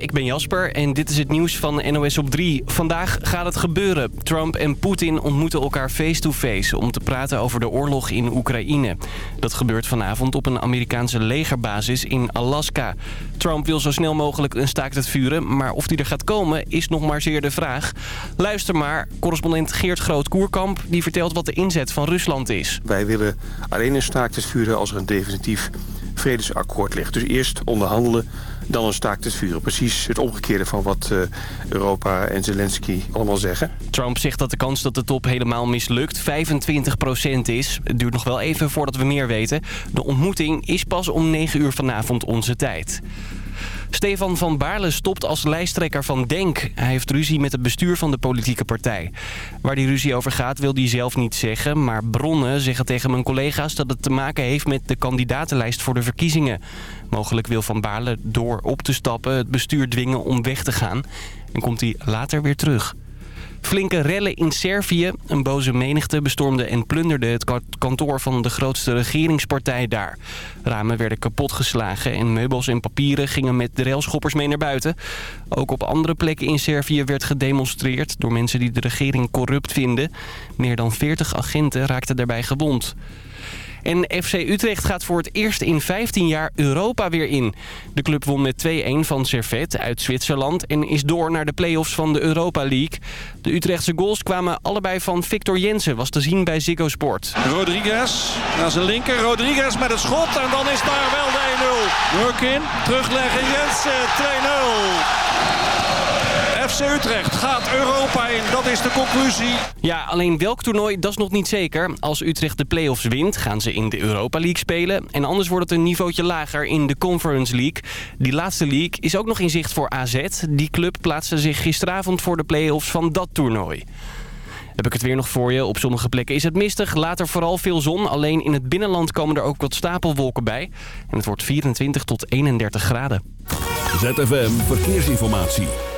ik ben Jasper en dit is het nieuws van NOS op 3. Vandaag gaat het gebeuren. Trump en Poetin ontmoeten elkaar face-to-face om te praten over de oorlog in Oekraïne. Dat gebeurt vanavond op een Amerikaanse legerbasis in Alaska. Trump wil zo snel mogelijk een staakt het vuren, maar of die er gaat komen is nog maar zeer de vraag. Luister maar, correspondent Geert Groot-Koerkamp die vertelt wat de inzet van Rusland is. Wij willen alleen een staakt het vuren als er een definitief vredesakkoord ligt. Dus eerst onderhandelen, dan een staakt het vuren. Precies het omgekeerde van wat uh, Europa en Zelensky allemaal zeggen. Trump zegt dat de kans dat de top helemaal mislukt 25% is. Het duurt nog wel even voordat we meer weten. De ontmoeting is pas om 9 uur vanavond onze tijd. Stefan van Baarle stopt als lijsttrekker van DENK. Hij heeft ruzie met het bestuur van de politieke partij. Waar die ruzie over gaat wil hij zelf niet zeggen... maar bronnen zeggen tegen mijn collega's dat het te maken heeft met de kandidatenlijst voor de verkiezingen. Mogelijk wil Van Baarle door op te stappen het bestuur dwingen om weg te gaan... en komt hij later weer terug. Flinke rellen in Servië. Een boze menigte bestormde en plunderde het kantoor van de grootste regeringspartij daar. Ramen werden kapotgeslagen en meubels en papieren gingen met de railschoppers mee naar buiten. Ook op andere plekken in Servië werd gedemonstreerd door mensen die de regering corrupt vinden. Meer dan 40 agenten raakten daarbij gewond. En FC Utrecht gaat voor het eerst in 15 jaar Europa weer in. De club won met 2-1 van Servet uit Zwitserland en is door naar de play-offs van de Europa League. De Utrechtse goals kwamen allebei van Victor Jensen, was te zien bij Ziggo Sport. Rodriguez naar zijn linker, Rodriguez met het schot en dan is daar wel de 1-0. Workin, terugleggen, Jensen, 2-0. FC Utrecht gaat Europa in, dat is de conclusie. Ja, alleen welk toernooi, dat is nog niet zeker. Als Utrecht de play-offs wint, gaan ze in de Europa League spelen. En anders wordt het een niveautje lager in de Conference League. Die laatste league is ook nog in zicht voor AZ. Die club plaatste zich gisteravond voor de play-offs van dat toernooi. Heb ik het weer nog voor je. Op sommige plekken is het mistig. Later vooral veel zon. Alleen in het binnenland komen er ook wat stapelwolken bij. En het wordt 24 tot 31 graden. ZFM Verkeersinformatie.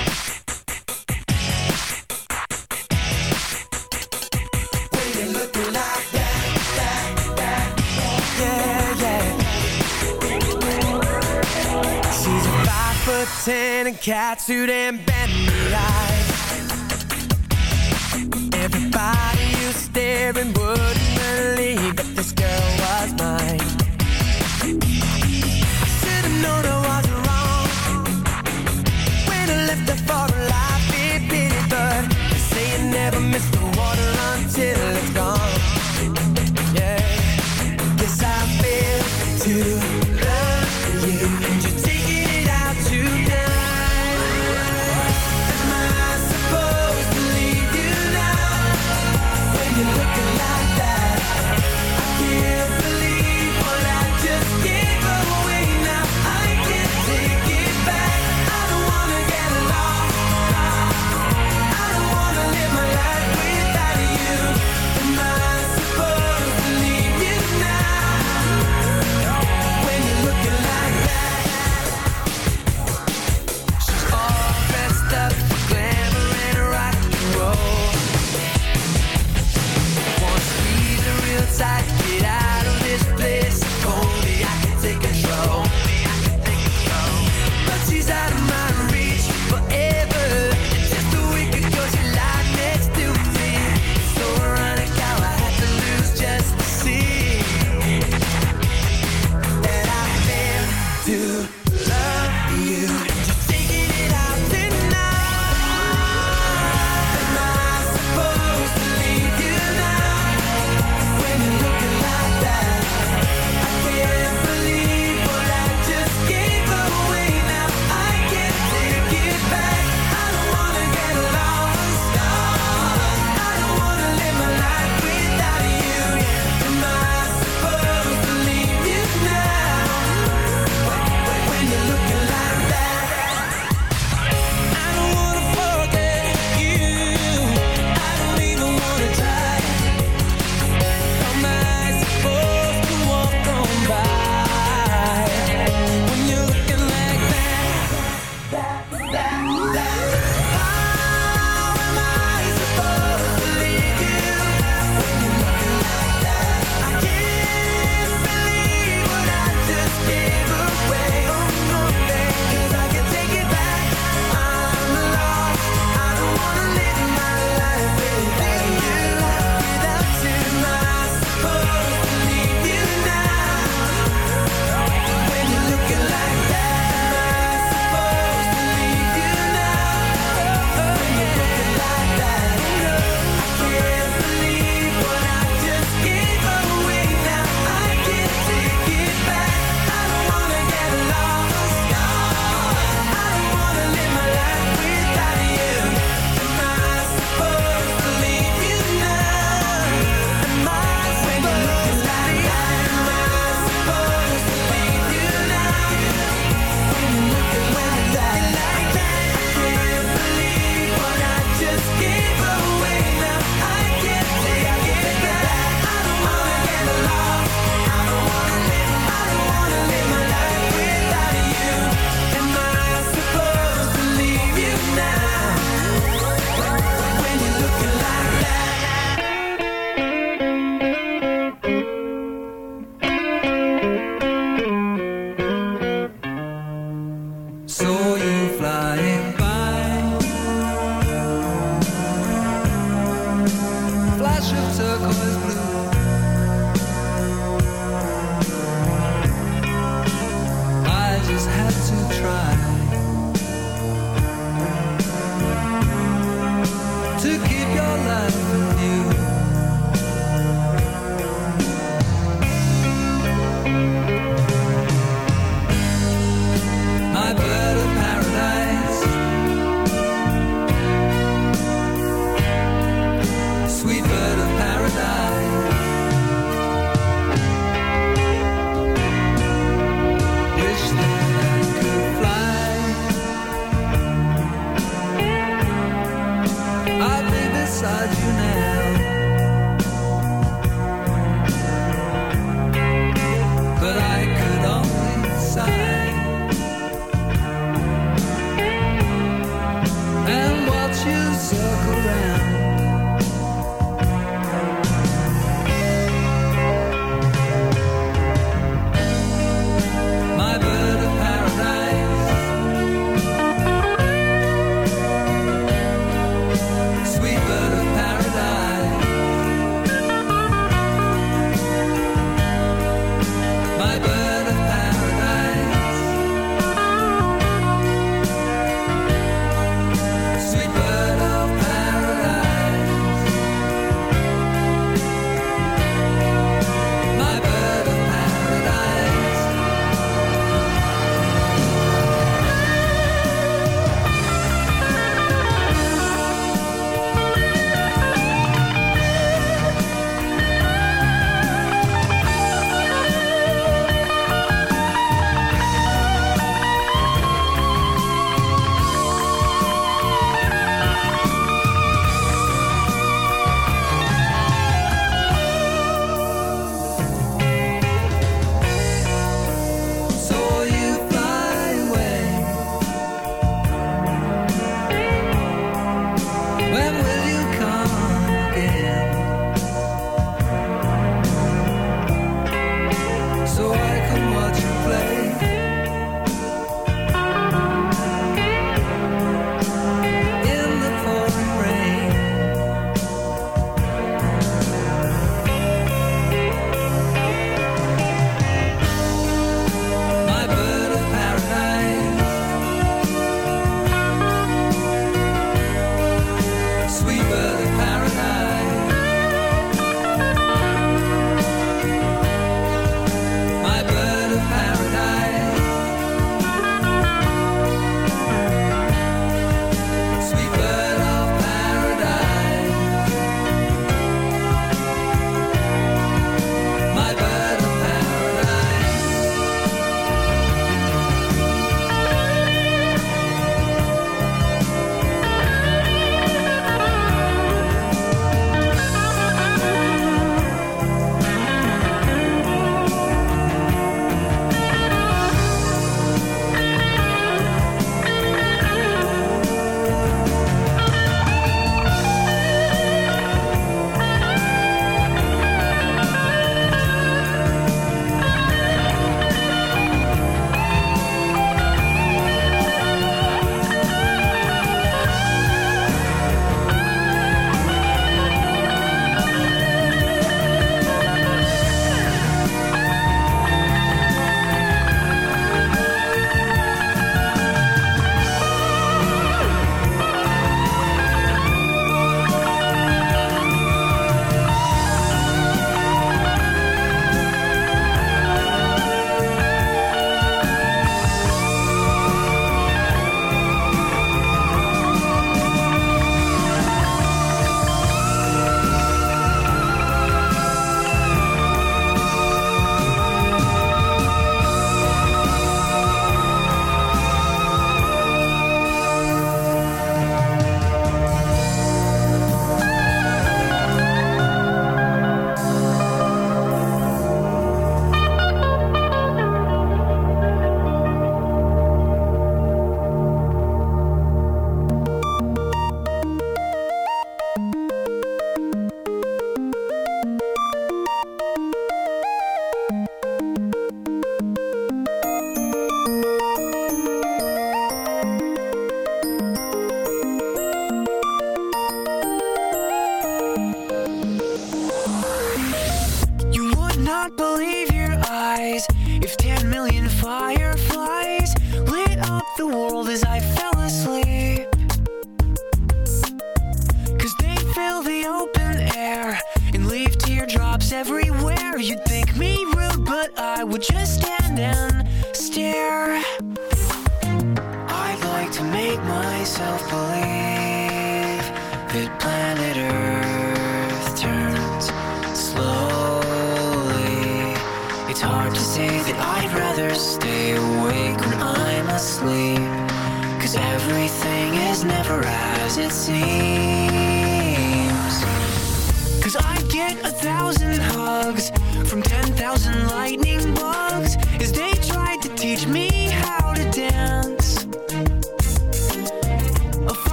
And catsuit and bendy eyes. Everybody you staring wouldn't believe that this girl was mine.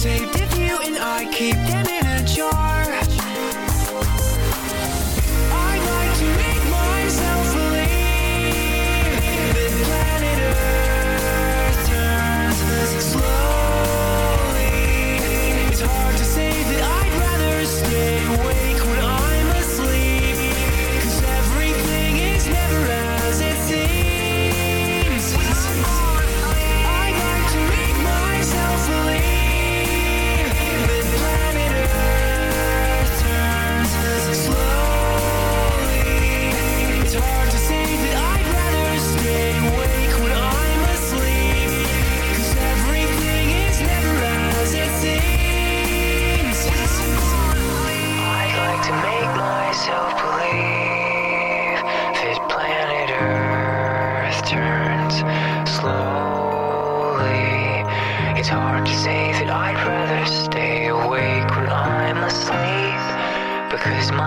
saved if you and I keep them in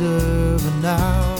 observer now.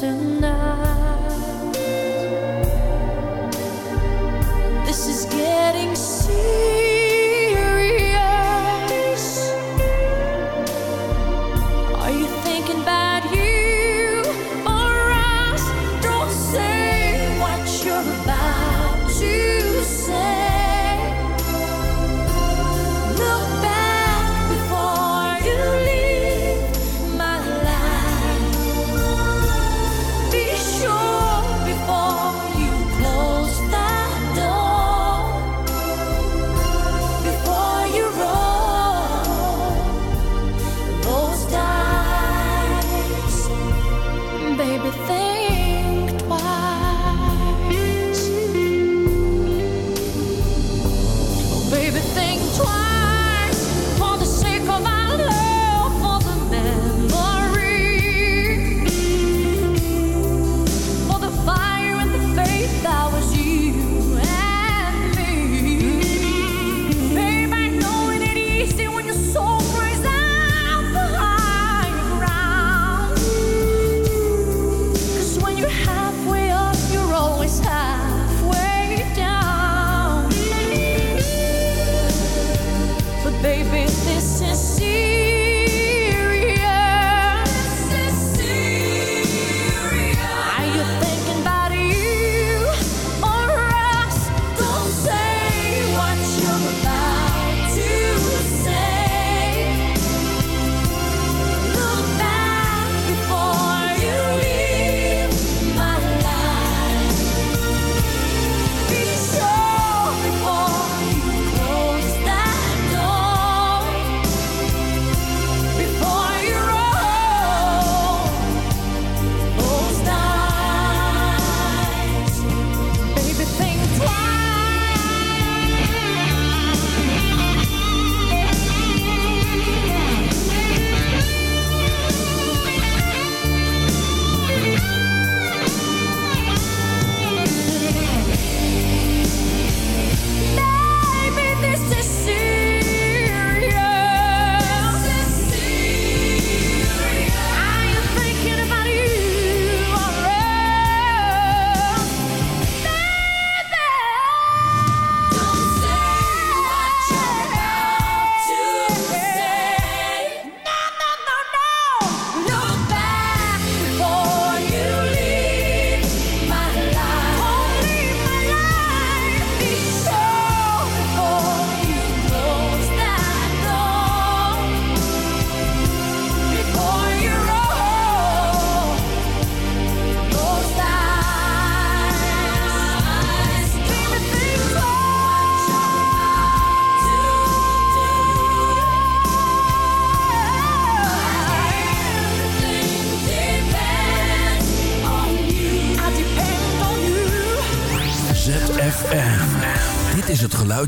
sin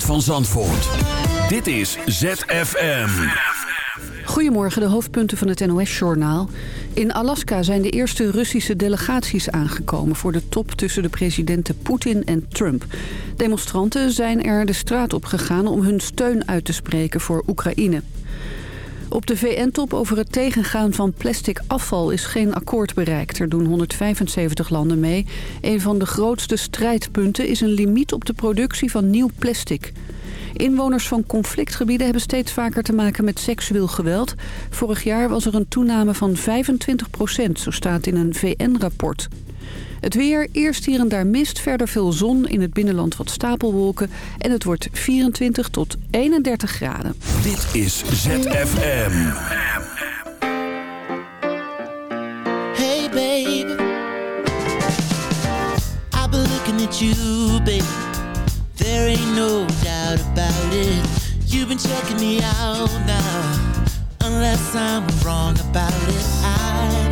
van Zandvoort. Dit is ZFM. Goedemorgen, de hoofdpunten van het NOS-journaal. In Alaska zijn de eerste Russische delegaties aangekomen... voor de top tussen de presidenten Poetin en Trump. Demonstranten zijn er de straat op gegaan om hun steun uit te spreken voor Oekraïne. Op de VN-top over het tegengaan van plastic afval is geen akkoord bereikt. Er doen 175 landen mee. Een van de grootste strijdpunten is een limiet op de productie van nieuw plastic. Inwoners van conflictgebieden hebben steeds vaker te maken met seksueel geweld. Vorig jaar was er een toename van 25 procent, zo staat in een VN-rapport. Het weer, eerst hier en daar mist, verder veel zon, in het binnenland wat stapelwolken... en het wordt 24 tot 31 graden. Dit is ZFM. Hey, babe. I've been looking at you, babe. There ain't no doubt about it. You've been checking me out now. Unless I'm wrong about it. I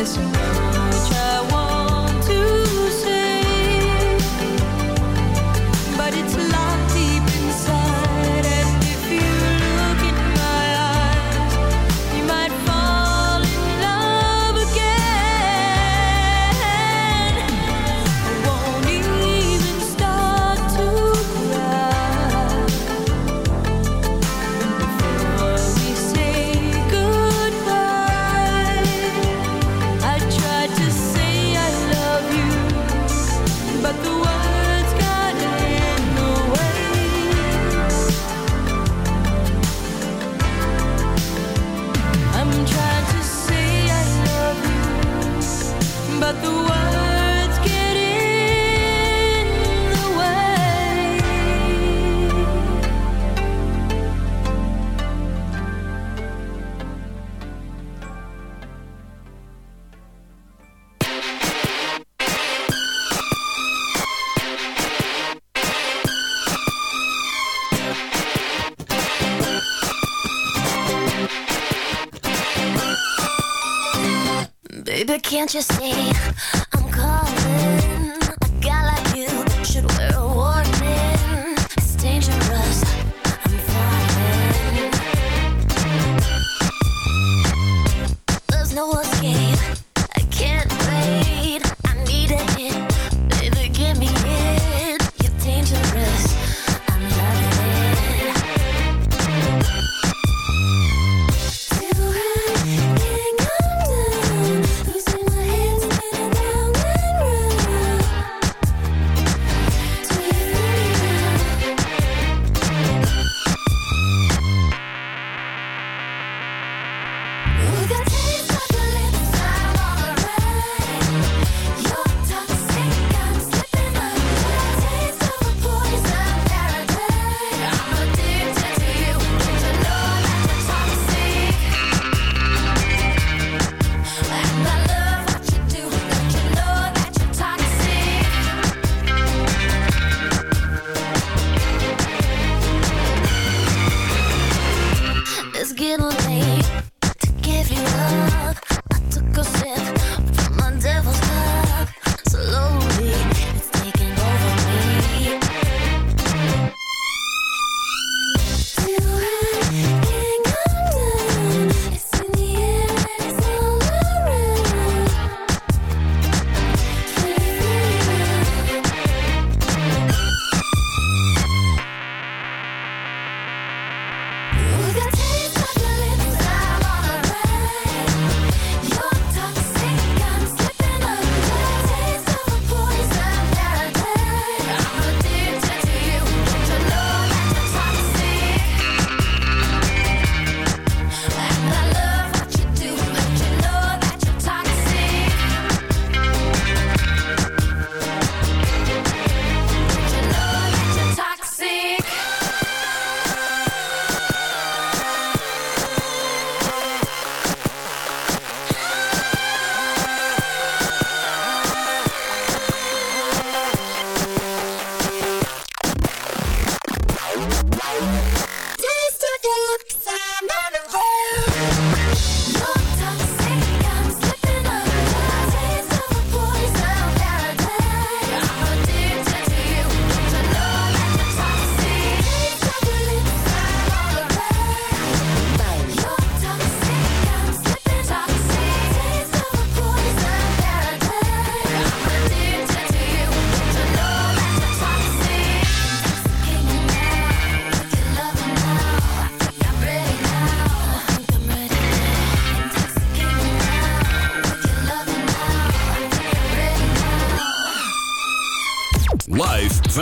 beso.